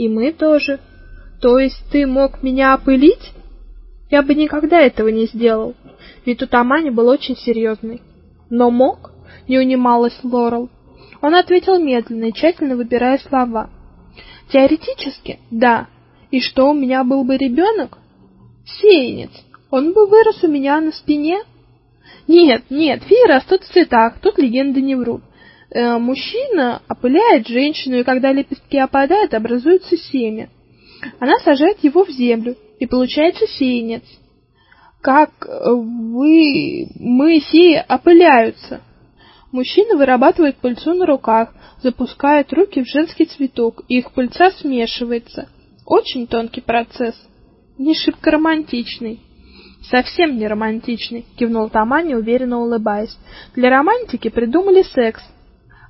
И мы тоже. То есть ты мог меня опылить? Я бы никогда этого не сделал. Ведь у Тамани был очень серьезный. Но мог? Не унималась Лорел. Он ответил медленно и тщательно выбирая слова. Теоретически, да. И что, у меня был бы ребенок? Сеянец. Он бы вырос у меня на спине? Нет, нет, феи растут в цветах, тут легенды не врут. Э, мужчина опыляет женщину, и когда лепестки опадают, образуется семя. Она сажает его в землю, и получается сеянец. Как э, вы, мы, феи, опыляются. Мужчина вырабатывает пыльцу на руках, запускает руки в женский цветок, и их пыльца смешивается. Очень тонкий процесс. Не шибко романтичный. Совсем не романтичный, кивнул Тамани, уверенно улыбаясь. Для романтики придумали секс.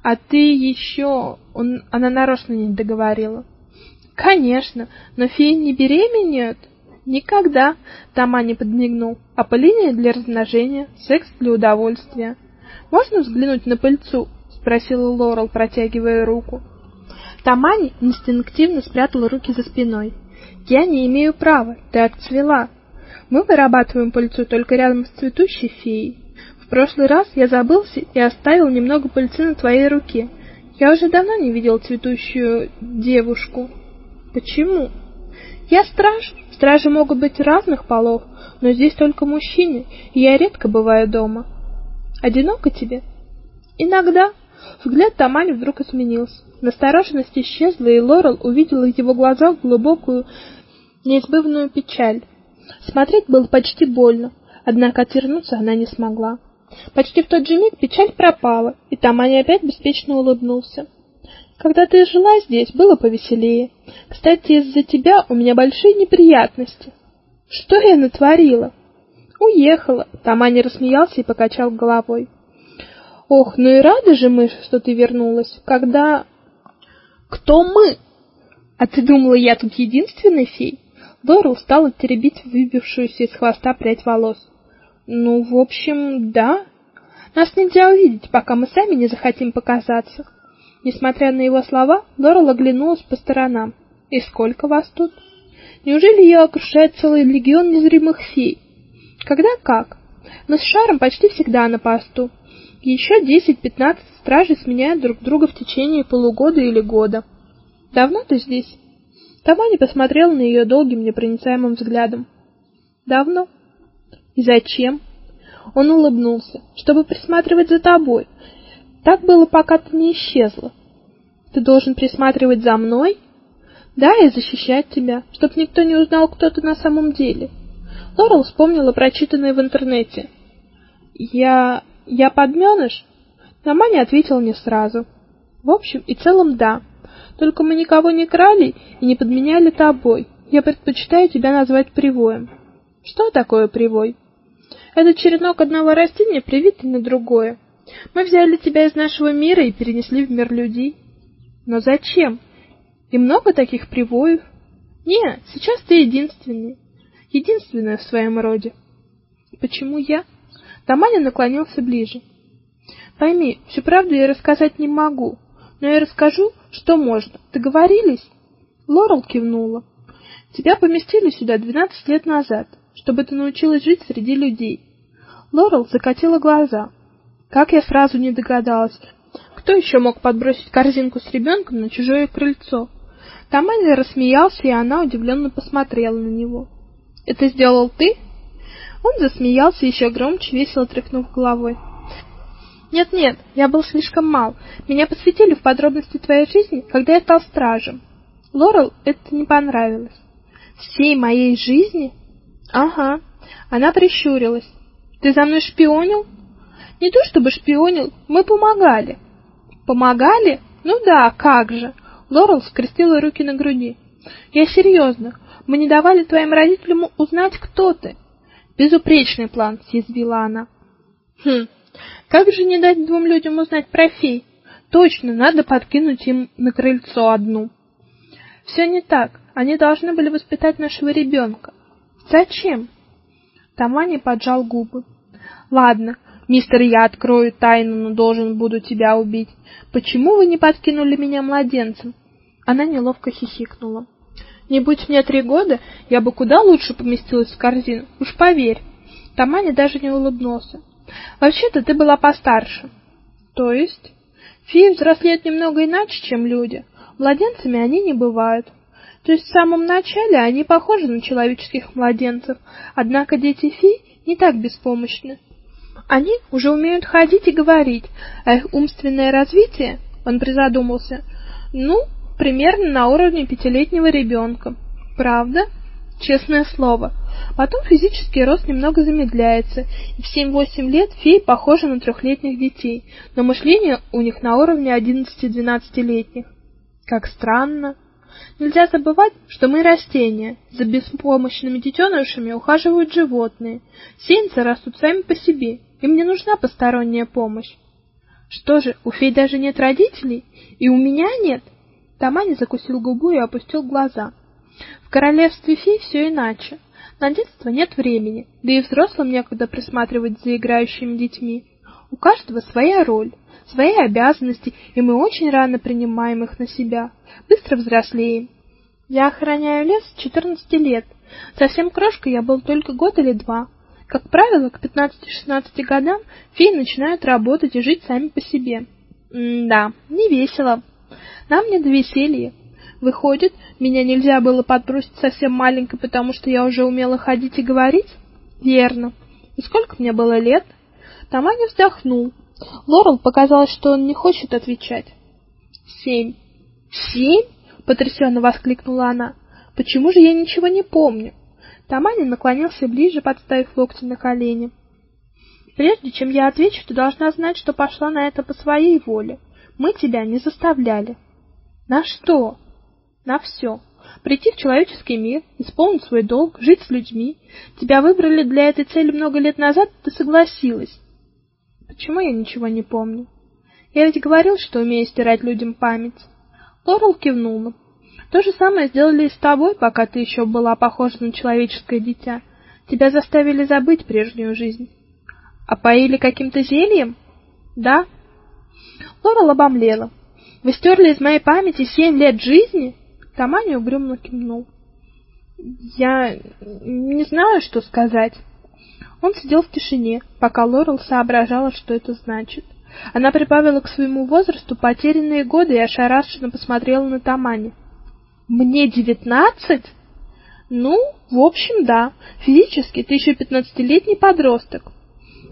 А ты еще... Он... Она нарочно не договорила. Конечно, но феи не беременеют. Никогда, Тамани подмигнул. Опыление для размножения, секс для удовольствия. Можно взглянуть на пыльцу? спросила Лорел, протягивая руку. Тамани инстинктивно спрятала руки за спиной. Я не имею права, ты отцвела. Мы вырабатываем пыльцу только рядом с цветущей феей. Прошлый раз я забылся и оставил немного пыльцы на твоей руке. Я уже давно не видел цветущую девушку. Почему? Я страж. Стражи могут быть разных полов, но здесь только мужчины, и я редко бываю дома. Одиноко тебе? Иногда. Взгляд Тамани вдруг изменился. Настороженность исчезла, и Лорел увидела в его глазах глубокую, неизбывную печаль. Смотреть было почти больно, однако отвернуться она не смогла. Почти в тот же миг печаль пропала, и Тамани опять беспечно улыбнулся. Когда ты жила здесь, было повеселее. Кстати, из-за тебя у меня большие неприятности. Что я натворила? Уехала. Тамани рассмеялся и покачал головой. Ох, ну и рады же мы, что ты вернулась. Когда Кто мы? А ты думала, я тут единственный фей? Дора устала теребить выбившуюся из хвоста прядь волос. Ну, в общем, да. Нас нельзя увидеть, пока мы сами не захотим показаться. Несмотря на его слова, Дора оглянулась по сторонам. И сколько вас тут? Неужели ее окружает целый легион незримых фей? Когда как? Мы с Шаром почти всегда на посту. Еще 10-15 стражей сменяют друг друга в течение полугода или года. Давно ты здесь? Тамани посмотрел на ее долгим непроницаемым взглядом. Давно. Зачем? Он улыбнулся. Чтобы присматривать за тобой. Так было, пока ты не исчезла. Ты должен присматривать за мной? Да, и защищать тебя, чтобы никто не узнал, кто ты на самом деле. Лорел вспомнила прочитанное в интернете. Я я подменыш? Тамани ответил не сразу. В общем и целом, да. Только мы никого не крали и не подменяли тобой. Я предпочитаю тебя назвать привоем. Что такое привой? Это черенок одного растения, привитый на другое. Мы взяли тебя из нашего мира и перенесли в мир людей. Но зачем? И много таких привоев? Не, сейчас ты единственный. Единственная в своем роде. Почему я? Таманя наклонился ближе. Пойми, всю правду я рассказать не могу, но я расскажу, что можно. Договорились? Лорел кивнула. Тебя поместили сюда двенадцать лет назад, чтобы ты научилась жить среди людей. Лорел закатила глаза. Как я сразу не догадалась. Кто еще мог подбросить корзинку с ребенком на чужое крыльцо? Таманя рассмеялся, и она удивленно посмотрела на него. Это сделал ты? Он засмеялся еще громче, весело тряхнув головой. Нет-нет, я был слишком мал. Меня посвятили в подробности твоей жизни, когда я стал стражем. Лорел это не понравилось. Всей моей жизни? Ага. Она прищурилась. Ты за мной шпионил? Не то чтобы шпионил, мы помогали. Помогали? Ну да, как же. Лорел скрестила руки на груди. Я серьезно. Мы не давали твоим родителям узнать, кто ты. Безупречный план, съязвила она. Хм. Как же не дать двум людям узнать про фей? Точно, надо подкинуть им на крыльцо одну. Все не так. Они должны были воспитать нашего ребенка. Зачем? Тамани поджал губы. Ладно, мистер, я открою тайну, но должен буду тебя убить. Почему вы не подкинули меня младенцем? Она неловко хихикнула. Не будь мне три года, я бы куда лучше поместилась в корзину, уж поверь. Тамани даже не улыбнулся. Вообще-то ты была постарше. То есть? Феи взрослеют немного иначе, чем люди. Младенцами они не бывают. То есть в самом начале они похожи на человеческих младенцев, однако дети фей не так беспомощны. Они уже умеют ходить и говорить, а их умственное развитие, он призадумался, ну, примерно на уровне пятилетнего ребенка. Правда? Честное слово. Потом физический рост немного замедляется, и в 7-8 лет феи похожи на трехлетних детей, но мышление у них на уровне 11-12-летних. Как странно. Нельзя забывать, что мы растения. За беспомощными детенышами ухаживают животные. Сеянцы растут сами по себе. Им не нужна посторонняя помощь. Что же, у фей даже нет родителей? И у меня нет? Тамани закусил губу и опустил глаза. В королевстве фей все иначе. На детство нет времени, да и взрослым некогда присматривать за играющими детьми. У каждого своя роль, свои обязанности, и мы очень рано принимаем их на себя, быстро взрослеем. Я охраняю лес с 14 лет. Совсем крошкой я был только год или два. Как правило, к 15-16 годам феи начинают работать и жить сами по себе. М-да, не весело. Нам не до веселья. Выходит, меня нельзя было подбросить совсем маленькой, потому что я уже умела ходить и говорить? Верно. И сколько мне было лет? Таманя вздохнул. Лорел показалось, что он не хочет отвечать. Семь. Семь? потрясенно воскликнула она. Почему же я ничего не помню? Таманя наклонился ближе, подставив локти на колени. Прежде чем я отвечу, ты должна знать, что пошла на это по своей воле. Мы тебя не заставляли. На что? На все. Прийти в человеческий мир, исполнить свой долг, жить с людьми. Тебя выбрали для этой цели много лет назад, ты согласилась. Почему я ничего не помню? Я ведь говорил, что умею стирать людям память. Лорел кивнула. То же самое сделали и с тобой, пока ты еще была похожа на человеческое дитя. Тебя заставили забыть прежнюю жизнь. А поили каким-то зельем? Да. Лорел обомлела. Вы стерли из моей памяти семь лет жизни? Тамани угрюмо кивнул. Я не знаю, что сказать. Он сидел в тишине, пока Лорел соображала, что это значит. Она прибавила к своему возрасту потерянные годы и ошарашенно посмотрела на Тамани. Мне девятнадцать? Ну, в общем, да. Физически ты еще пятнадцатилетний подросток.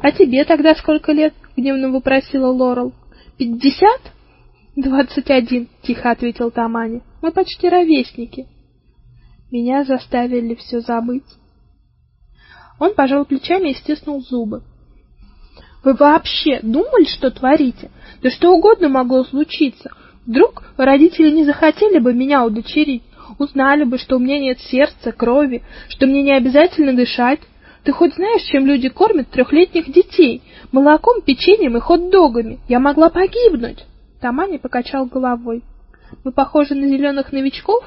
А тебе тогда сколько лет? гневно вопросила Лорел. Пятьдесят? «Двадцать один», — тихо ответил Тамани. «Мы почти ровесники». Меня заставили все забыть. Он пожал плечами и стиснул зубы. «Вы вообще думали, что творите? Да что угодно могло случиться. Вдруг родители не захотели бы меня удочерить, узнали бы, что у меня нет сердца, крови, что мне не обязательно дышать. Ты хоть знаешь, чем люди кормят трехлетних детей? Молоком, печеньем и хот-догами. Я могла погибнуть. Тамани покачал головой. Мы похожи на зеленых новичков?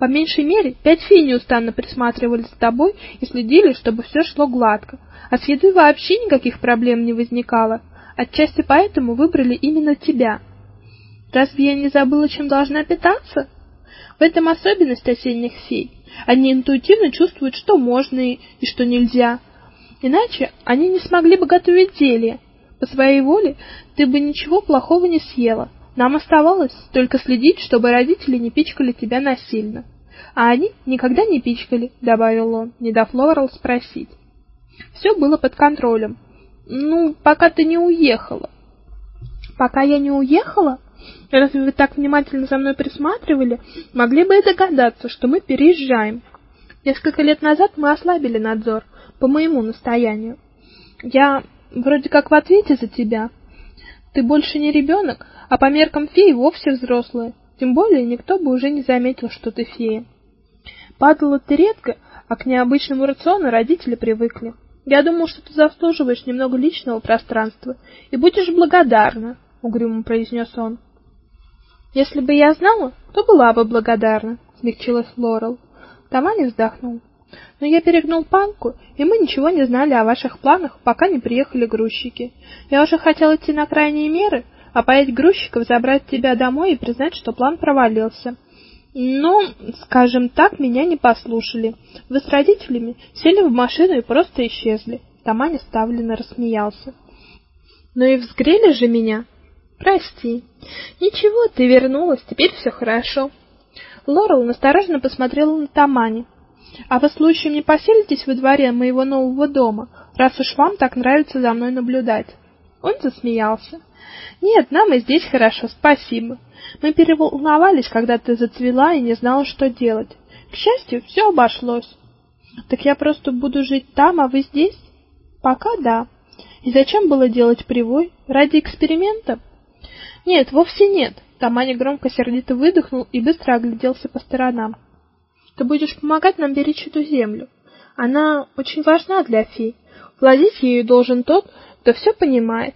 По меньшей мере, пять фей неустанно присматривали за тобой и следили, чтобы все шло гладко. А с едой вообще никаких проблем не возникало. Отчасти поэтому выбрали именно тебя. Разве я не забыла, чем должна питаться? В этом особенность осенних фей. Они интуитивно чувствуют, что можно и, и что нельзя. Иначе они не смогли бы готовить зелье. По своей воле ты бы ничего плохого не съела. Нам оставалось только следить, чтобы родители не пичкали тебя насильно. А они никогда не пичкали, добавил он, не дав Лорел спросить. Все было под контролем. Ну, пока ты не уехала. Пока я не уехала? Разве вы так внимательно за мной присматривали? Могли бы и догадаться, что мы переезжаем. Несколько лет назад мы ослабили надзор по моему настоянию. Я вроде как в ответе за тебя. Ты больше не ребенок, а по меркам феи вовсе взрослая. Тем более никто бы уже не заметил, что ты фея. Падала ты редко, а к необычному рациону родители привыкли. Я думал, что ты заслуживаешь немного личного пространства и будешь благодарна, угрюмо произнес он. Если бы я знала, то была бы благодарна, смягчилась Лорел. Тамани вздохнул. Но я перегнул панку, и мы ничего не знали о ваших планах, пока не приехали грузчики. Я уже хотел идти на крайние меры, опоить грузчиков, забрать тебя домой и признать, что план провалился. Ну, скажем так, меня не послушали. Вы с родителями сели в машину и просто исчезли. Таманя ставленно рассмеялся. Ну и взгрели же меня. Прости. Ничего, ты вернулась, теперь все хорошо. Лорел настороженно посмотрела на Тамани. А вы случаем не поселитесь во дворе моего нового дома, раз уж вам так нравится за мной наблюдать? Он засмеялся. Нет, нам и здесь хорошо, спасибо. Мы переволновались, когда ты зацвела и не знала, что делать. К счастью, все обошлось. Так я просто буду жить там, а вы здесь? Пока да. И зачем было делать привой? Ради эксперимента? Нет, вовсе нет. Тамани громко сердито выдохнул и быстро огляделся по сторонам. Ты будешь помогать нам беречь эту землю. Она очень важна для фей. Владеть ею должен тот, кто все понимает.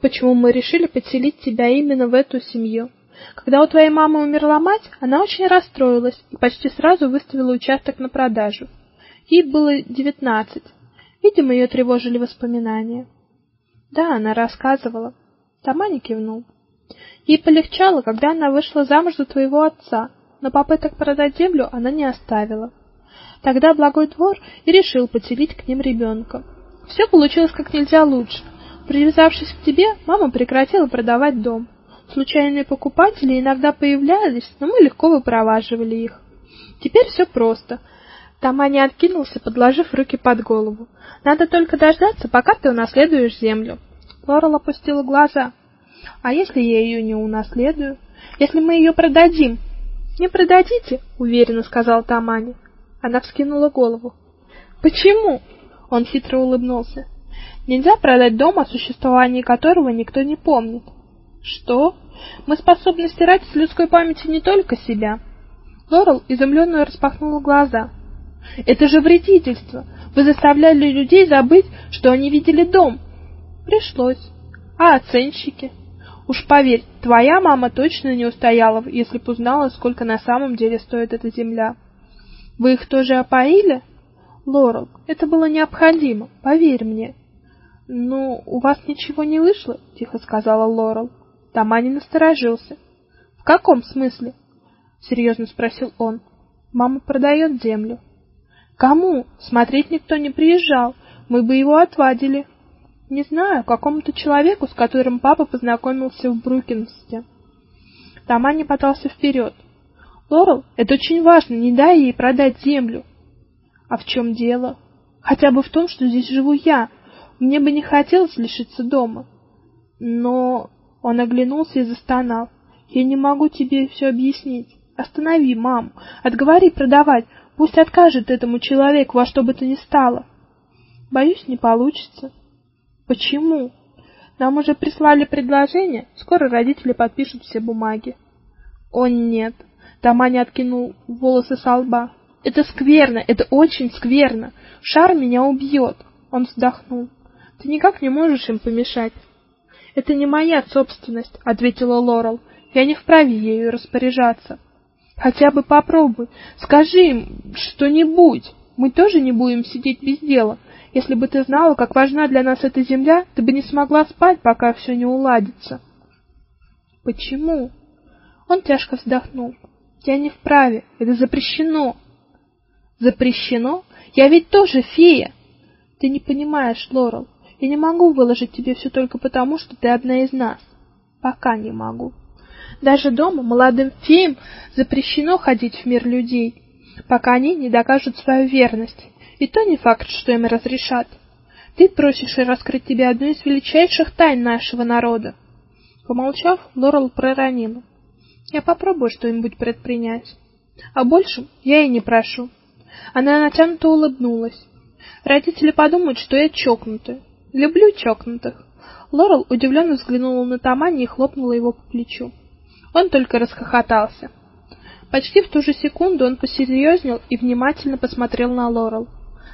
Почему мы решили подселить тебя именно в эту семью. Когда у твоей мамы умерла мать, она очень расстроилась и почти сразу выставила участок на продажу. Ей было девятнадцать. Видимо, ее тревожили воспоминания. Да, она рассказывала. Тамани кивнул. Ей полегчало, когда она вышла замуж за твоего отца, но попыток продать землю она не оставила. Тогда благой двор и решил подселить к ним ребенка. Все получилось как нельзя лучше. Привязавшись к тебе, мама прекратила продавать дом. Случайные покупатели иногда появлялись, но мы легко выпроваживали их. Теперь все просто. Тамани откинулся, подложив руки под голову. Надо только дождаться, пока ты унаследуешь землю. Лорел опустила глаза. А если я ее не унаследую? Если мы ее продадим? Не продадите, уверенно сказал Тамани. Она вскинула голову. Почему? Он хитро улыбнулся. Нельзя продать дом, о существовании которого никто не помнит. Что? Мы способны стирать с людской памяти не только себя. Лорел изумленно распахнула глаза. Это же вредительство. Вы заставляли людей забыть, что они видели дом. Пришлось. А оценщики? Уж поверь, твоя мама точно не устояла, если б узнала, сколько на самом деле стоит эта земля. Вы их тоже опоили? Лорел, это было необходимо, поверь мне. Ну, у вас ничего не вышло, тихо сказала Лорел. Тамани насторожился. В каком смысле? серьезно спросил он. Мама продает землю. Кому? Смотреть никто не приезжал. Мы бы его отвадили. Не знаю, какому-то человеку, с которым папа познакомился в Брукинсте. Тамани подался вперед. Лорел, это очень важно, не дай ей продать землю. А в чем дело? Хотя бы в том, что здесь живу я. Мне бы не хотелось лишиться дома. Но он оглянулся и застонал. Я не могу тебе все объяснить. Останови маму, отговори продавать. Пусть откажет этому человеку во что бы то ни стало. Боюсь, не получится. Почему? Нам уже прислали предложение, скоро родители подпишут все бумаги. О нет. Таманя откинул волосы с лба. Это скверно, это очень скверно. Шар меня убьет. Он вздохнул. Ты никак не можешь им помешать. Это не моя собственность, ответила Лорел. Я не вправе ею распоряжаться. Хотя бы попробуй, скажи им что-нибудь. Мы тоже не будем сидеть без дела. Если бы ты знала, как важна для нас эта земля, ты бы не смогла спать, пока все не уладится. Почему? Он тяжко вздохнул. Я не вправе, это запрещено. Запрещено? Я ведь тоже фея. Ты не понимаешь, Лорел. Я не могу выложить тебе все только потому, что ты одна из нас. Пока не могу. Даже дома молодым феям запрещено ходить в мир людей, пока они не докажут свою верность. И то не факт, что им разрешат. Ты просишь раскрыть тебе одну из величайших тайн нашего народа. Помолчав, Лорел проронила: "Я попробую что-нибудь предпринять. А больше я и не прошу". Она натянуто улыбнулась. Родители подумают, что я чокнутая. Люблю чокнутых. Лорел удивленно взглянула на Тамани и хлопнула его по плечу. Он только расхохотался. Почти в ту же секунду он посерьезнел и внимательно посмотрел на Лорел.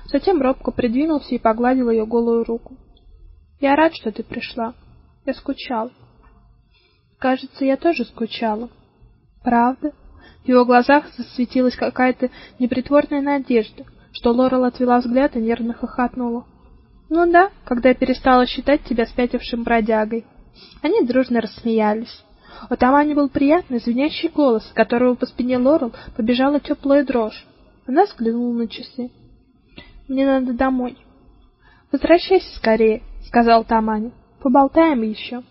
Затем робко придвинулся и погладил ее голую руку. Я рад, что ты пришла. Я скучал. Кажется, я тоже скучала. Правда? В его глазах засветилась какая-то непритворная надежда, что Лорел отвела взгляд и нервно хохотнула. Ну да, когда я перестала считать тебя спятившим бродягой. Они дружно рассмеялись. У Тамани был приятный звенящий голос, от которого по спине Лорел побежала теплая дрожь. Она взглянула на часы. Мне надо домой. Возвращайся скорее, сказал Тамани. Поболтаем еще.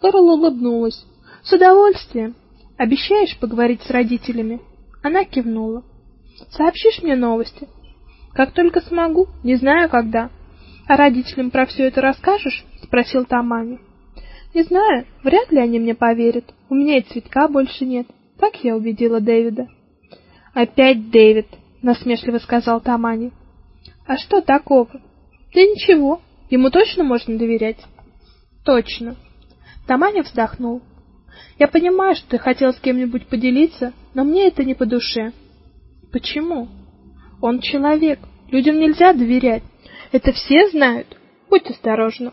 Лорел улыбнулась. С удовольствием. Обещаешь поговорить с родителями? Она кивнула. Сообщишь мне новости? Как только смогу, не знаю когда. А родителям про все это расскажешь? спросил Тамани. Не знаю, вряд ли они мне поверят. У меня и цветка больше нет. Так я убедила Дэвида. Опять Дэвид, насмешливо сказал Тамани. А что такого? Да ничего. Ему точно можно доверять. Точно. Тамани вздохнул. Я понимаю, что ты хотел с кем-нибудь поделиться, но мне это не по душе. Почему? Он человек. Людям нельзя доверять. Это все знают. Будь осторожна.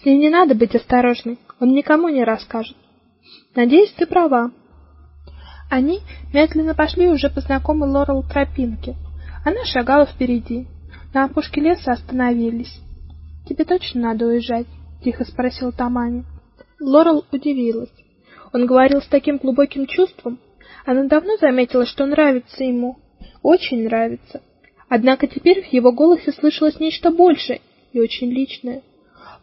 С ним не надо быть осторожной. Он никому не расскажет. Надеюсь, ты права. Они медленно пошли уже по знакомой Лорел тропинке. Она шагала впереди. На опушке леса остановились. Тебе точно надо уезжать? тихо спросил Тамани. Лорел удивилась. Он говорил с таким глубоким чувством. Она давно заметила, что нравится ему, очень нравится. Однако теперь в его голосе слышалось нечто большее и очень личное.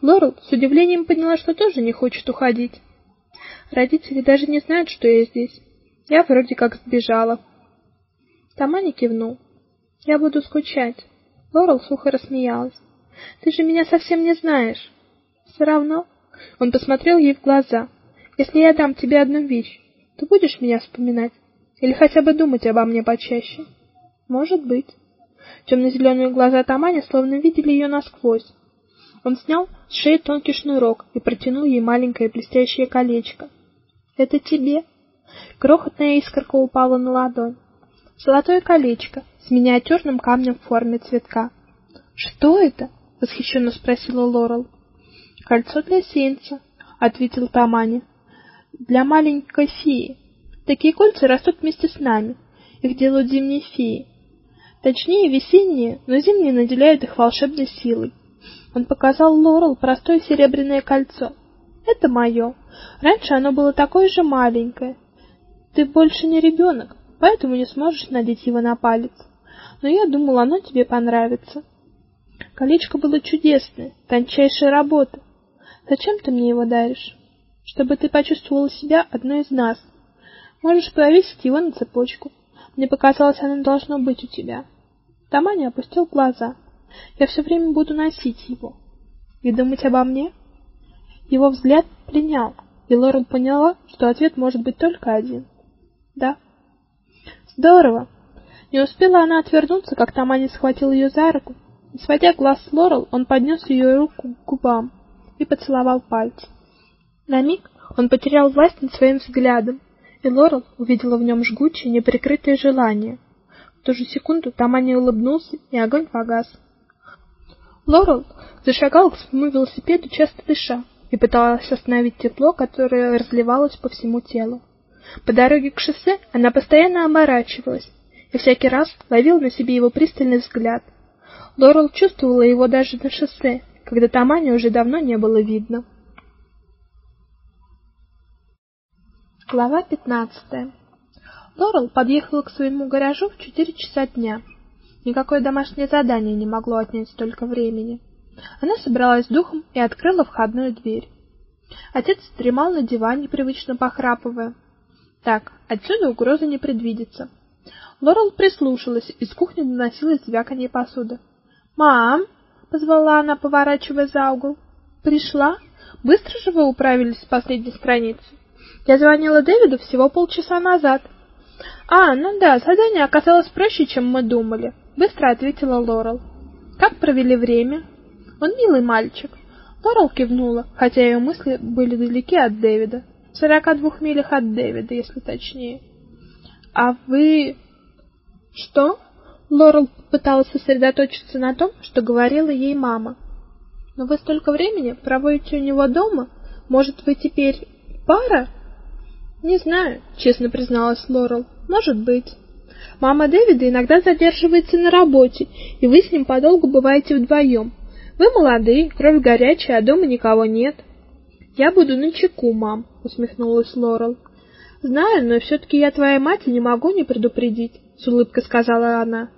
Лорел с удивлением поняла, что тоже не хочет уходить. Родители даже не знают, что я здесь. Я вроде как сбежала. Тамани кивнул. Я буду скучать. Лорел сухо рассмеялась. Ты же меня совсем не знаешь. Все равно. Он посмотрел ей в глаза. Если я дам тебе одну вещь, ты будешь меня вспоминать или хотя бы думать обо мне почаще? Может быть. Темно-зеленые глаза Тамани словно видели ее насквозь. Он снял с шеи тонкий шнурок и протянул ей маленькое блестящее колечко. Это тебе. Крохотная искорка упала на ладонь. Золотое колечко с миниатюрным камнем в форме цветка. Что это? восхищенно спросила Лорел. Кольцо для сеянца, ответил Тамани. Для маленькой феи. Такие кольца растут вместе с нами. Их делают зимние феи. Точнее, весенние, но зимние наделяют их волшебной силой. Он показал Лорел простое серебряное кольцо. Это мое. Раньше оно было такое же маленькое. Ты больше не ребенок, поэтому не сможешь надеть его на палец. Но я думал, оно тебе понравится. Колечко было чудесное, тончайшая работа. Зачем ты мне его даришь? Чтобы ты почувствовала себя одной из нас. Можешь повесить его на цепочку. Мне показалось, оно должно быть у тебя. Тамани опустил глаза. Я все время буду носить его. И думать обо мне? Его взгляд пленял, и Лорел поняла, что ответ может быть только один. Да. Здорово. Не успела она отвернуться, как Тамани схватил ее за руку. Не сводя глаз с Лорел, он поднес ее руку к губам и поцеловал пальцы. На миг он потерял власть над своим взглядом, и Лорел увидела в нем жгучее, неприкрытое желание, ту же секунду Тамани улыбнулся, и огонь погас. Лорел зашагала к своему велосипеду, часто дыша, и пыталась остановить тепло, которое разливалось по всему телу. По дороге к шоссе она постоянно оборачивалась и всякий раз ловила на себе его пристальный взгляд. Лорел чувствовала его даже на шоссе, когда Тамани уже давно не было видно. Глава пятнадцатая. Лорел подъехала к своему гаражу в четыре часа дня. Никакое домашнее задание не могло отнять столько времени. Она собралась духом и открыла входную дверь. Отец дремал на диване, привычно похрапывая. Так, отсюда угрозы не предвидится. Лорел прислушалась, из кухни доносилось звяканье посуды. "Мам!" позвала она, поворачивая за угол. "Пришла? Быстро же вы управились с последней страницей. Я звонила Дэвиду всего полчаса назад. А, ну да, задание оказалось проще, чем мы думали, быстро ответила Лорел. Как провели время? Он милый мальчик. Лорел кивнула, хотя ее мысли были далеки от Дэвида. В сорока двух милях от Дэвида, если точнее. А вы Что? Лорел пыталась сосредоточиться на том, что говорила ей мама. Но вы столько времени проводите у него дома? Может, вы теперь пара? Не знаю, честно призналась Лорел. Может быть. Мама Дэвида иногда задерживается на работе, и вы с ним подолгу бываете вдвоем. Вы молодые, кровь горячая, а дома никого нет. Я буду на чеку, мам, усмехнулась Лорел. Знаю, но все таки я твоя мать и не могу не предупредить, с улыбкой сказала она.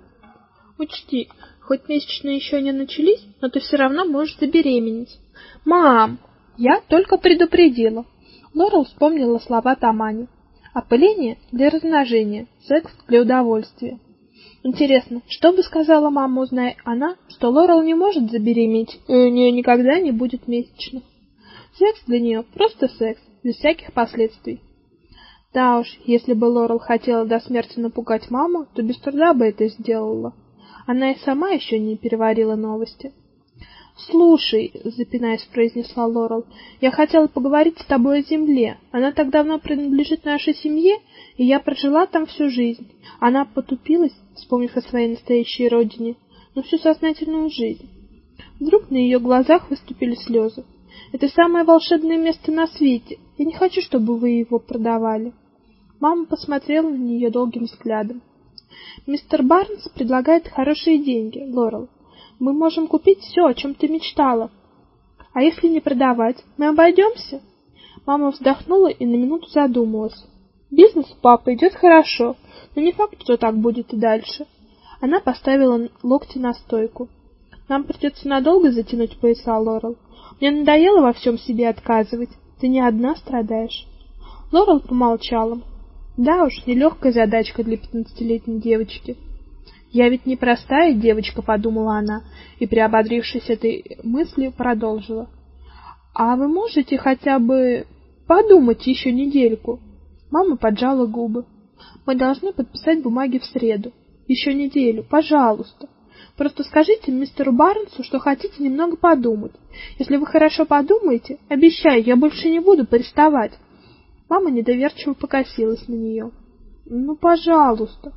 Учти, хоть месячные еще не начались, но ты все равно можешь забеременеть. Мам, я только предупредила. Лорел вспомнила слова Тамани. Опыление для размножения, секс для удовольствия. Интересно, что бы сказала мама, узная она, что Лорел не может забеременеть, и у нее никогда не будет месячных. Секс для нее просто секс, без всяких последствий. Да уж, если бы Лорел хотела до смерти напугать маму, то без труда бы это сделала. Она и сама еще не переварила новости. "Слушай", запинаясь, произнесла Лорел. "Я хотела поговорить с тобой о земле. Она так давно принадлежит нашей семье, и я прожила там всю жизнь". Она потупилась, вспомнив о своей настоящей родине, но всю сознательную жизнь. Вдруг на ее глазах выступили слезы. "Это самое волшебное место на свете. Я не хочу, чтобы вы его продавали". Мама посмотрела на нее долгим взглядом. Мистер Барнс предлагает хорошие деньги, Лорел. Мы можем купить все, о чем ты мечтала. А если не продавать, мы обойдемся?» Мама вздохнула и на минуту задумалась. Бизнес у папы идет хорошо, но не факт, что так будет и дальше. Она поставила локти на стойку. Нам придется надолго затянуть пояса, Лорел. Мне надоело во всем себе отказывать. Ты не одна страдаешь. Лорел помолчала. Да уж, нелегкая задачка для пятнадцатилетней девочки. Я ведь не простая девочка, подумала она, и приободрившись этой мыслью, продолжила: А вы можете хотя бы подумать еще недельку? Мама поджала губы. Мы должны подписать бумаги в среду. Еще неделю, пожалуйста. Просто скажите мистеру Барнсу, что хотите немного подумать. Если вы хорошо подумаете, обещаю, я больше не буду приставать. Мама недоверчиво покосилась на нее. Ну, пожалуйста.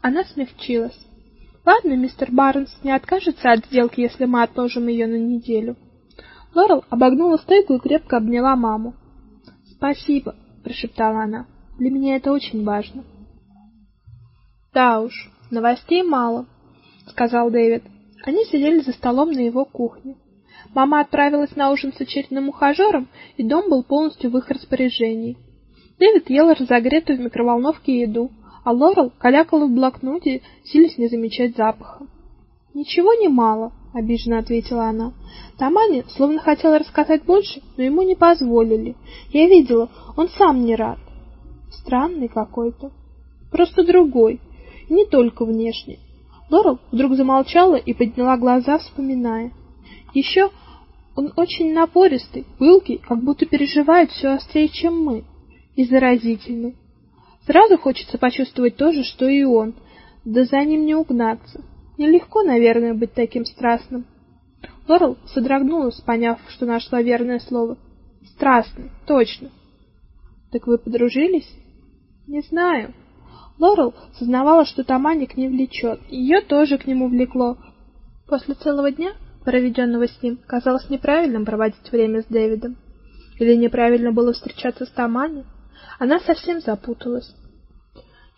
Она смягчилась. Ладно, мистер Барнс не откажется от сделки, если мы отложим ее на неделю. Лорел обогнула стойку и крепко обняла маму. "Спасибо", прошептала она. "Для меня это очень важно". "Да уж, новостей мало", сказал Дэвид. Они сидели за столом на его кухне. Мама отправилась на ужин с очередным ухажером, и дом был полностью в их распоряжении. Дэвид ел разогретую в микроволновке еду, а Лорел калякала в блокноте, силясь не замечать запаха. "Ничего не мало", обиженно ответила она. Тамани словно хотела рассказать больше, но ему не позволили. Я видела, он сам не рад. Странный какой-то. Просто другой, не только внешне. Лорел вдруг замолчала и подняла глаза, вспоминая. Еще он очень напористый, пылкий, как будто переживает все острее, чем мы, и заразительный. Сразу хочется почувствовать то же, что и он, да за ним не угнаться. Нелегко, наверное, быть таким страстным. Лорел содрогнулась, поняв, что нашла верное слово. Страстный, точно. Так вы подружились? Не знаю. Лорел сознавала, что Тамани к ней влечет, ее тоже к нему влекло. После целого дня, проведенного с ним, казалось неправильным проводить время с Дэвидом. Или неправильно было встречаться с Тамани? Она совсем запуталась.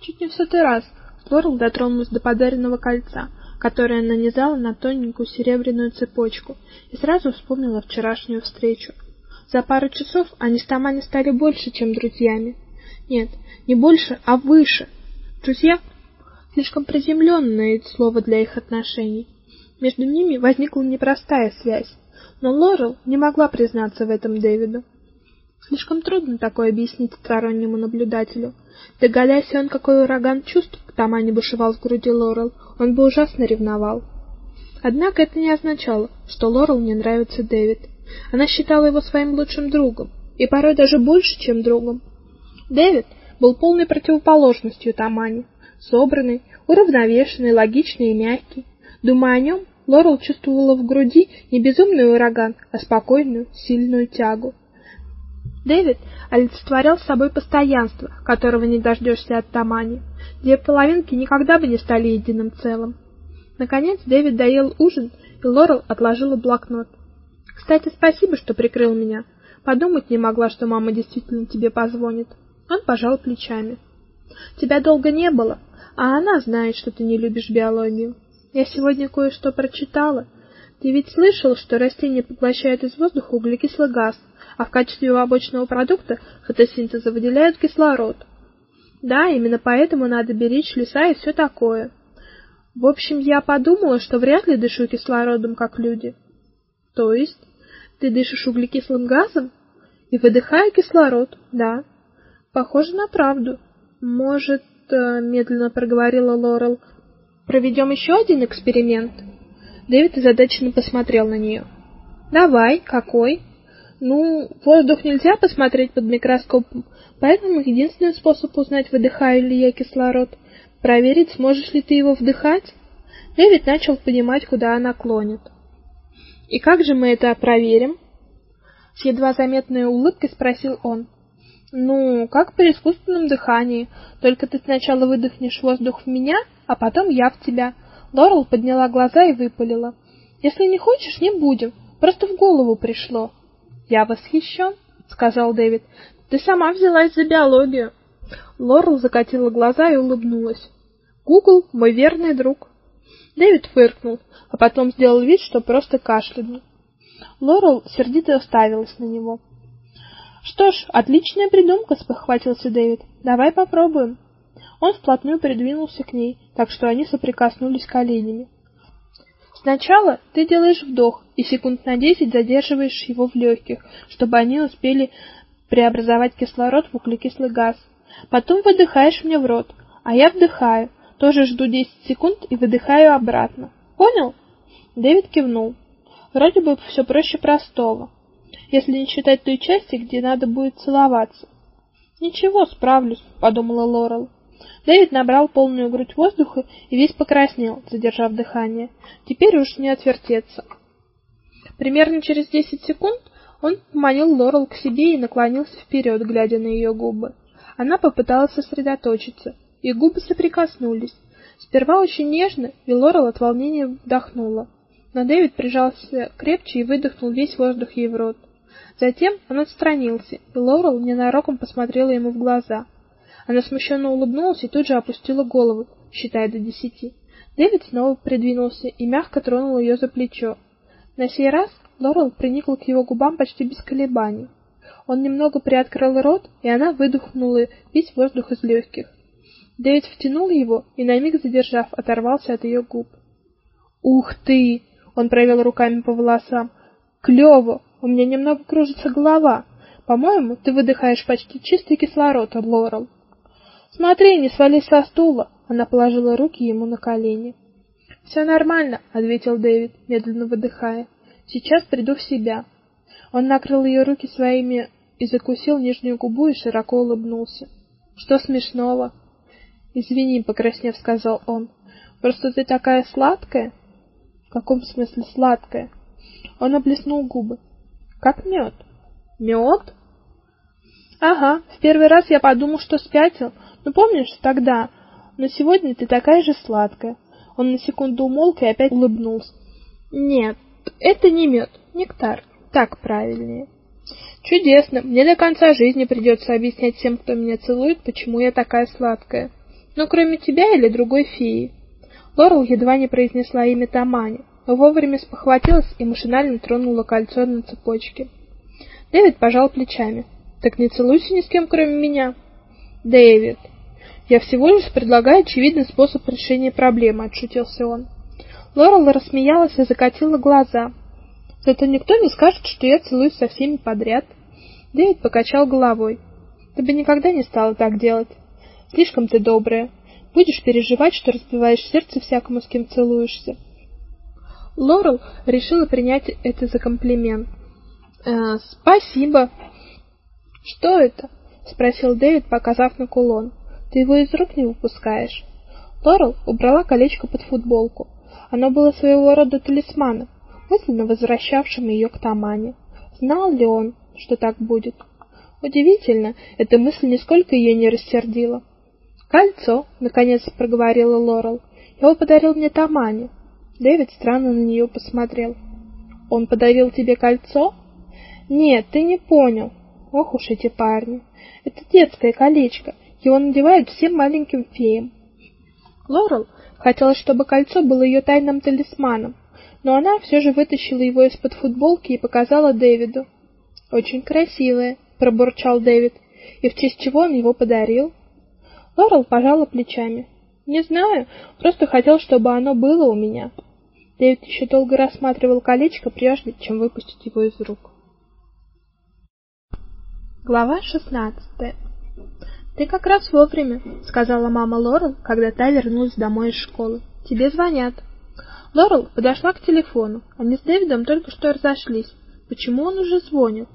Чуть не в сотый раз Лорел дотронулась до подаренного кольца, которое нанизала на тоненькую серебряную цепочку, и сразу вспомнила вчерашнюю встречу. За пару часов они с Тамани стали больше, чем друзьями. Нет, не больше, а выше. Друзья слишком приземленное слово для их отношений. Между ними возникла непростая связь, но Лорел не могла признаться в этом Дэвиду. Слишком трудно такое объяснить стороннему наблюдателю. Догадайся он, какой ураган чувств к Тамане бушевал в груди Лорел, он бы ужасно ревновал. Однако это не означало, что Лорел не нравится Дэвид. Она считала его своим лучшим другом, и порой даже больше, чем другом. Дэвид был полной противоположностью Тамане, собранный, уравновешенный, логичный и мягкий. Думая о нем, Лорел чувствовала в груди не безумный ураган, а спокойную, сильную тягу. Дэвид олицетворял собой постоянство, которого не дождешься от Тамани. Две половинки никогда бы не стали единым целым. Наконец Дэвид доел ужин, и Лорел отложила блокнот. Кстати, спасибо, что прикрыл меня. Подумать не могла, что мама действительно тебе позвонит. Он пожал плечами. Тебя долго не было, а она знает, что ты не любишь биологию. Я сегодня кое-что прочитала. Ты ведь слышал, что растения поглощают из воздуха углекислый газ, а в качестве побочного продукта фотосинтеза выделяют кислород. Да, именно поэтому надо беречь леса и все такое. В общем, я подумала, что вряд ли дышу кислородом, как люди. То есть ты дышишь углекислым газом и выдыхая кислород? Да. Похоже на правду. Может, э, медленно проговорила Лорел, проведем еще один эксперимент? Дэвид озадаченно посмотрел на нее. Давай, какой? Ну, воздух нельзя посмотреть под микроскопом, поэтому единственный способ узнать, выдыхаю ли я кислород, проверить, сможешь ли ты его вдыхать. Дэвид начал понимать, куда она клонит. И как же мы это проверим? С едва заметной улыбкой спросил он. Ну, как при искусственном дыхании, только ты сначала выдохнешь воздух в меня, а потом я в тебя. Лорел подняла глаза и выпалила: "Если не хочешь, не будем. Просто в голову пришло". Я восхищен, сказал Дэвид. Ты сама взялась за биологию. Лорел закатила глаза и улыбнулась. Гугл мой верный друг. Дэвид фыркнул, а потом сделал вид, что просто кашлянул. Лорел сердито уставилась на него. Что ж, отличная придумка, спохватился Дэвид. Давай попробуем. Он вплотную придвинулся к ней, так что они соприкоснулись коленями. Сначала ты делаешь вдох и секунд на десять задерживаешь его в легких, чтобы они успели преобразовать кислород в углекислый газ. Потом выдыхаешь мне в рот, а я вдыхаю, тоже жду 10 секунд и выдыхаю обратно. Понял? Дэвид кивнул. Вроде бы все проще простого, если не считать той части, где надо будет целоваться. Ничего, справлюсь, подумала Лорел. Дэвид набрал полную грудь воздуха и весь покраснел, задержав дыхание. Теперь уж не отвертеться. Примерно через десять секунд он поманил Лорел к себе и наклонился вперед, глядя на ее губы. Она попыталась сосредоточиться, и губы соприкоснулись. Сперва очень нежно, и Лорел от волнения вдохнула. Но Дэвид прижался крепче и выдохнул весь воздух ей в рот. Затем он отстранился, и Лорел ненароком посмотрела ему в глаза. Она смущенно улыбнулась и тут же опустила голову, считая до десяти. Дэвид снова придвинулся и мягко тронул ее за плечо. На сей раз Лорел приникла к его губам почти без колебаний. Он немного приоткрыл рот, и она выдохнула весь воздух из легких. Дэвид втянул его и на миг задержав, оторвался от ее губ. Ух ты, он провел руками по волосам. Клево, у меня немного кружится голова. По-моему, ты выдыхаешь почти чистый кислород, Лорел. Смотри, не свались со стула. Она положила руки ему на колени. «Все нормально, ответил Дэвид, медленно выдыхая. Сейчас приду в себя. Он накрыл ее руки своими и закусил нижнюю губу и широко улыбнулся. Что смешного? Извини, покраснев, сказал он. Просто ты такая сладкая. В каком смысле сладкая? Он облизнул губы. Как мед. Мед? Ага, в первый раз я подумал, что спятил. Ну помнишь, тогда. Но сегодня ты такая же сладкая. Он на секунду умолк и опять улыбнулся. Нет, это не мед, нектар. Так правильнее. Чудесно. Мне до конца жизни придется объяснять всем, кто меня целует, почему я такая сладкая. Ну, кроме тебя или другой феи. Лорел едва не произнесла имя Тамани, но вовремя спохватилась и машинально тронула кольцо на цепочке. Дэвид пожал плечами. Так не целуйся ни с кем, кроме меня. Дэвид, я всего лишь предлагаю очевидный способ решения проблемы, отшутился он. Лорел рассмеялась и закатила глаза. Зато никто не скажет, что я целуюсь со всеми подряд. Дэвид покачал головой. Ты бы никогда не стала так делать. Слишком ты добрая. Будешь переживать, что разбиваешь сердце всякому, с кем целуешься. Лорел решила принять это за комплимент. Э, спасибо. Что это? спросил Дэвид, показав на кулон. Ты его из рук не выпускаешь. Лорел убрала колечко под футболку. Оно было своего рода талисманом, мысленно возвращавшим ее к Тамане. Знал ли он, что так будет? Удивительно, эта мысль нисколько ее не рассердила. Кольцо, наконец проговорила Лорел. Его подарил мне Тамане. Дэвид странно на нее посмотрел. Он подарил тебе кольцо? Нет, ты не понял. Ох уж эти парни. Это детское колечко. Его надевают всем маленьким феям. Лорел хотела, чтобы кольцо было ее тайным талисманом, Но она все же вытащила его из-под футболки и показала Дэвиду. Очень красивое, пробурчал Дэвид. И в честь чего он его подарил? Лорел пожала плечами. Не знаю, просто хотел, чтобы оно было у меня. Дэвид еще долго рассматривал колечко, прежде чем выпустить его из рук. Глава шестнадцатая. Ты как раз вовремя, сказала мама Лорел, когда та вернулась домой из школы. Тебе звонят. Лорел подошла к телефону. Они с Дэвидом только что разошлись. Почему он уже звонит?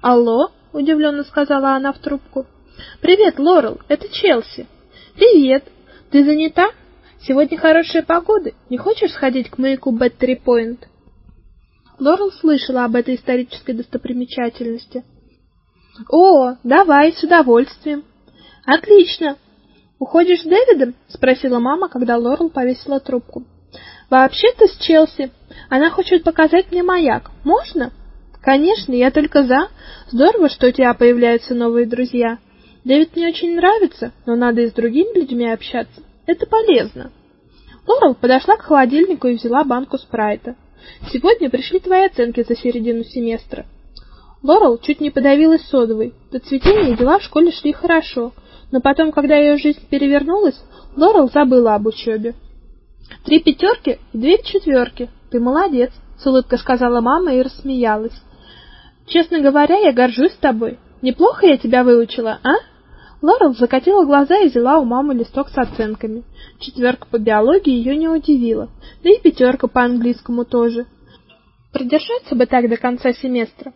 Алло, удивленно сказала она в трубку. Привет, Лорел, это Челси. Привет. Ты занята? Сегодня хорошая погода. Не хочешь сходить к маяку Беттери Пойнт? Лорел слышала об этой исторической достопримечательности. О, давай, с удовольствием. Отлично. Уходишь с Дэвидом? спросила мама, когда Лорел повесила трубку. Вообще-то с Челси. Она хочет показать мне маяк. Можно? Конечно, я только за. Здорово, что у тебя появляются новые друзья. Дэвид мне очень нравится, но надо и с другими людьми общаться. Это полезно. Лорел подошла к холодильнику и взяла банку спрайта. Сегодня пришли твои оценки за середину семестра. Лорел чуть не подавилась содовой. До цветения дела в школе шли хорошо, но потом, когда ее жизнь перевернулась, Лорел забыла об учебе. Три пятерки и две четверки. Ты молодец, с улыбкой сказала мама и рассмеялась. Честно говоря, я горжусь тобой. Неплохо я тебя выучила, а? Лорел закатила глаза и взяла у мамы листок с оценками. Четверка по биологии ее не удивила, да и пятерка по английскому тоже. Продержаться бы так до конца семестра.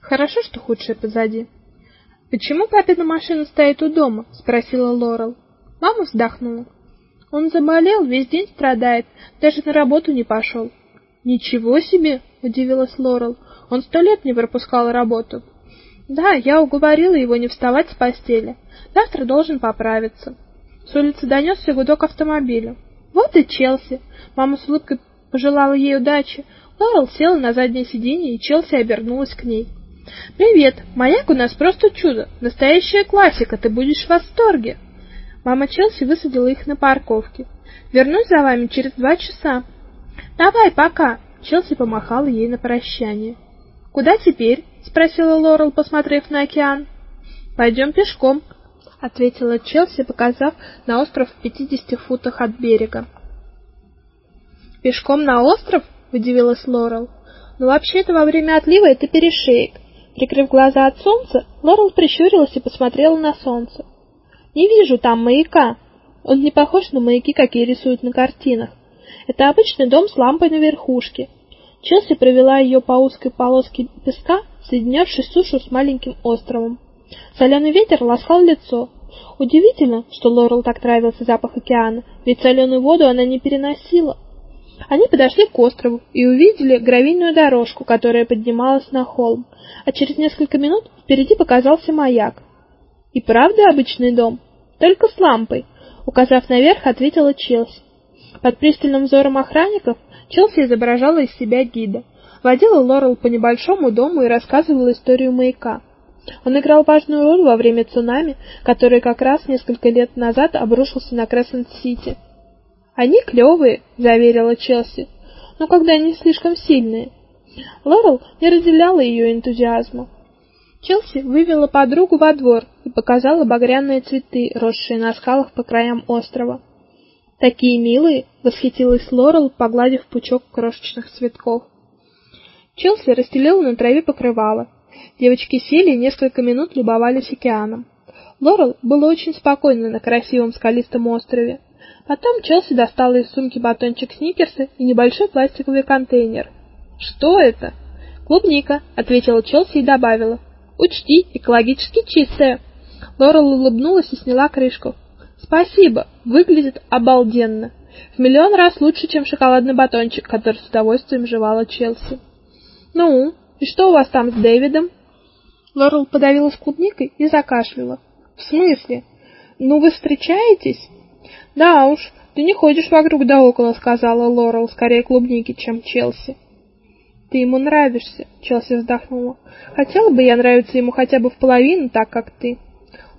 Хорошо, что худшее позади. Почему папина машина стоит у дома? спросила Лорел. Мама вздохнула. Он заболел, весь день страдает, даже на работу не пошел. Ничего себе, удивилась Лорел. Он сто лет не пропускал работу. Да, я уговорила его не вставать с постели. Завтра должен поправиться. С улицы донесся гудок автомобиля. Вот и Челси. Мама с улыбкой пожелала ей удачи. Лорел села на заднее сиденье, и Челси обернулась к ней. Привет. Маяк у нас просто чудо. Настоящая классика, ты будешь в восторге. Мама Челси высадила их на парковке. Вернусь за вами через два часа. Давай, пока. Челси помахала ей на прощание. Куда теперь? спросила Лорел, посмотрев на океан. Пойдем пешком, ответила Челси, показав на остров в пятидесяти футах от берега. Пешком на остров? Удивилась Лорел. Но «Ну, вообще-то во время отлива это перешеек. Прикрыв глаза от солнца, Лорел прищурилась и посмотрела на солнце. Не вижу там маяка. Он не похож на маяки, какие рисуют на картинах. Это обычный дом с лампой на верхушке. Челси провела ее по узкой полоске песка, соединявшей сушу с маленьким островом. Соленый ветер ласкал лицо. Удивительно, что Лорел так нравился запах океана, ведь соленую воду она не переносила. Они подошли к острову и увидели гравийную дорожку, которая поднималась на холм, а через несколько минут впереди показался маяк. И правда обычный дом, только с лампой, указав наверх, ответила Челси. Под пристальным взором охранников Челси изображала из себя гида, водила Лорел по небольшому дому и рассказывала историю маяка. Он играл важную роль во время цунами, который как раз несколько лет назад обрушился на Крессент-Сити. Они клевые, заверила Челси. Но когда они слишком сильные. Лорел не разделяла ее энтузиазма. Челси вывела подругу во двор и показала багряные цветы, росшие на скалах по краям острова. Такие милые, восхитилась Лорел, погладив пучок крошечных цветков. Челси расстелила на траве покрывало. Девочки сели и несколько минут любовались океаном. Лорел было очень спокойно на красивом скалистом острове. Потом Челси достала из сумки батончик сникерса и небольшой пластиковый контейнер. "Что это?" "Клубника", ответила Челси и добавила: "Учти, экологически чистая". Лорел улыбнулась и сняла крышку. "Спасибо, выглядит обалденно. В миллион раз лучше, чем шоколадный батончик, который с удовольствием жевала Челси". "Ну, и что у вас там с Дэвидом?" Лорел подавилась клубникой и закашляла. "В смысле? Ну вы встречаетесь?" Да уж, ты не ходишь вокруг да около, сказала Лорел, скорее клубники, чем Челси. Ты ему нравишься, Челси вздохнула. Хотела бы я нравиться ему хотя бы в половину, так как ты.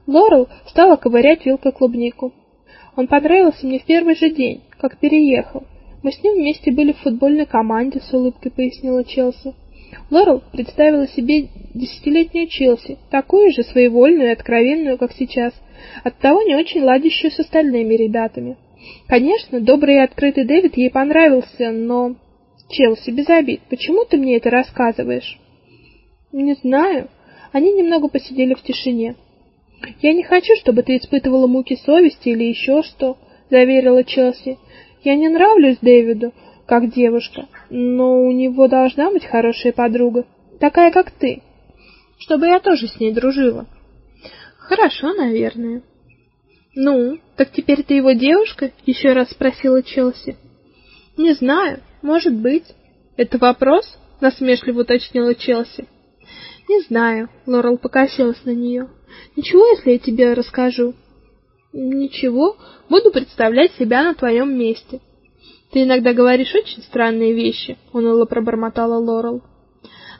Лорел стала ковырять вилкой клубнику. Он понравился мне в первый же день, как переехал. Мы с ним вместе были в футбольной команде, с улыбкой пояснила Челси. Лорел представила себе десятилетнюю Челси, такую же своевольную и откровенную, как сейчас, оттого не очень ладящую с остальными ребятами. Конечно, добрый и открытый Дэвид ей понравился, но Челси без обид. Почему ты мне это рассказываешь? Не знаю. Они немного посидели в тишине. Я не хочу, чтобы ты испытывала муки совести или еще что, заверила Челси. Я не нравлюсь Дэвиду как девушка, но у него должна быть хорошая подруга, такая как ты, чтобы я тоже с ней дружила. Хорошо, наверное. Ну, так теперь ты его девушка? еще раз спросила Челси. Не знаю, может быть. Это вопрос? насмешливо уточнила Челси. Не знаю, Лорел покосилась на нее. Ничего, если я тебе расскажу. Ничего, буду представлять себя на твоем месте. Ты иногда говоришь очень странные вещи, уныло пробормотала Лорел.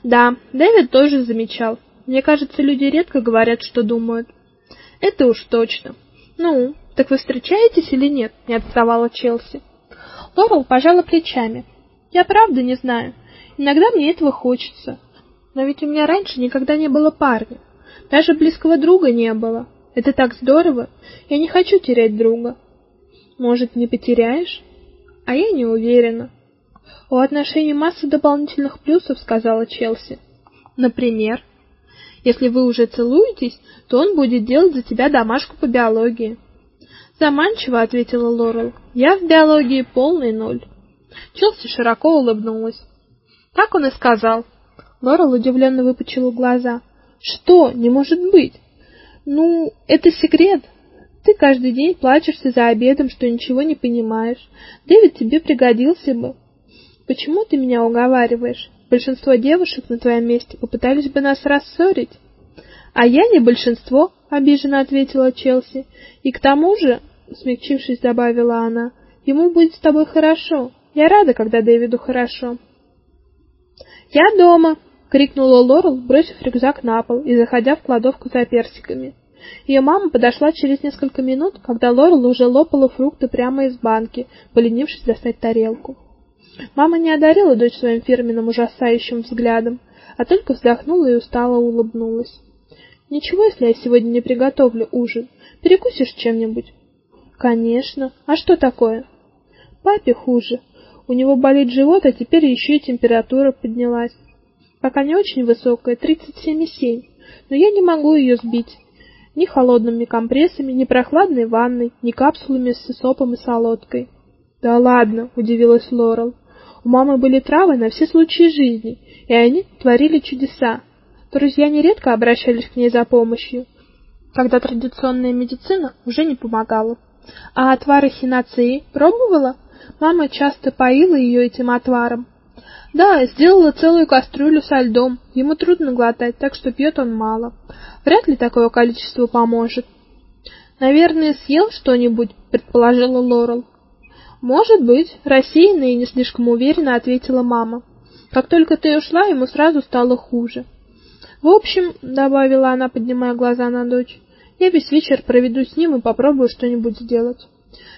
Да, Дэвид тоже замечал. Мне кажется, люди редко говорят, что думают. Это уж точно. Ну, так вы встречаетесь или нет? не отставала Челси. Лорел пожала плечами. Я правда не знаю. Иногда мне этого хочется. Но ведь у меня раньше никогда не было парня. Даже близкого друга не было. Это так здорово. Я не хочу терять друга. Может, не потеряешь? А я не уверена. У отношений масса дополнительных плюсов, сказала Челси. Например, если вы уже целуетесь, то он будет делать за тебя домашку по биологии. Заманчиво ответила Лорел. Я в биологии полный ноль. Челси широко улыбнулась. Так он и сказал. Лорел удивленно выпучила глаза. Что? Не может быть. Ну, это секрет. Ты каждый день плачешься за обедом, что ничего не понимаешь. Дэвид тебе пригодился бы. Почему ты меня уговариваешь? Большинство девушек на твоем месте попытались бы нас рассорить. А я не большинство, обиженно ответила Челси. И к тому же, смягчившись, добавила она: ему будет с тобой хорошо. Я рада, когда Дэвиду хорошо. Я дома, крикнула Лорел, бросив рюкзак на пол и заходя в кладовку за персиками. Ее мама подошла через несколько минут, когда Лорел уже лопала фрукты прямо из банки, поленившись достать тарелку. Мама не одарила дочь своим фирменным ужасающим взглядом, а только вздохнула и устало улыбнулась. Ничего, если я сегодня не приготовлю ужин. Перекусишь чем-нибудь? Конечно. А что такое? Папе хуже. У него болит живот, а теперь еще и температура поднялась. Пока не очень высокая, 37,7, но я не могу ее сбить ни холодными компрессами, ни прохладной ванной, ни капсулами с сопом и солодкой. Да ладно, удивилась Лорел. У мамы были травы на все случаи жизни, и они творили чудеса. Друзья нередко обращались к ней за помощью, когда традиционная медицина уже не помогала. А отвары хинацеи пробовала? Мама часто поила ее этим отваром. Да, сделала целую кастрюлю со льдом. Ему трудно глотать, так что пьет он мало. Вряд ли такое количество поможет. Наверное, съел что-нибудь, предположила Лорел. Может быть, рассеянно и не слишком уверенно ответила мама. Как только ты ушла, ему сразу стало хуже. В общем, добавила она, поднимая глаза на дочь. Я весь вечер проведу с ним и попробую что-нибудь сделать.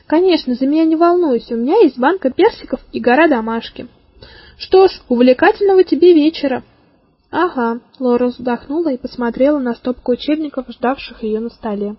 Конечно, за меня не волнуйся. У меня есть банка персиков и гора домашки. Что ж, увлекательного тебе вечера. Ага, Лора вздохнула и посмотрела на стопку учебников, ждавших ее на столе.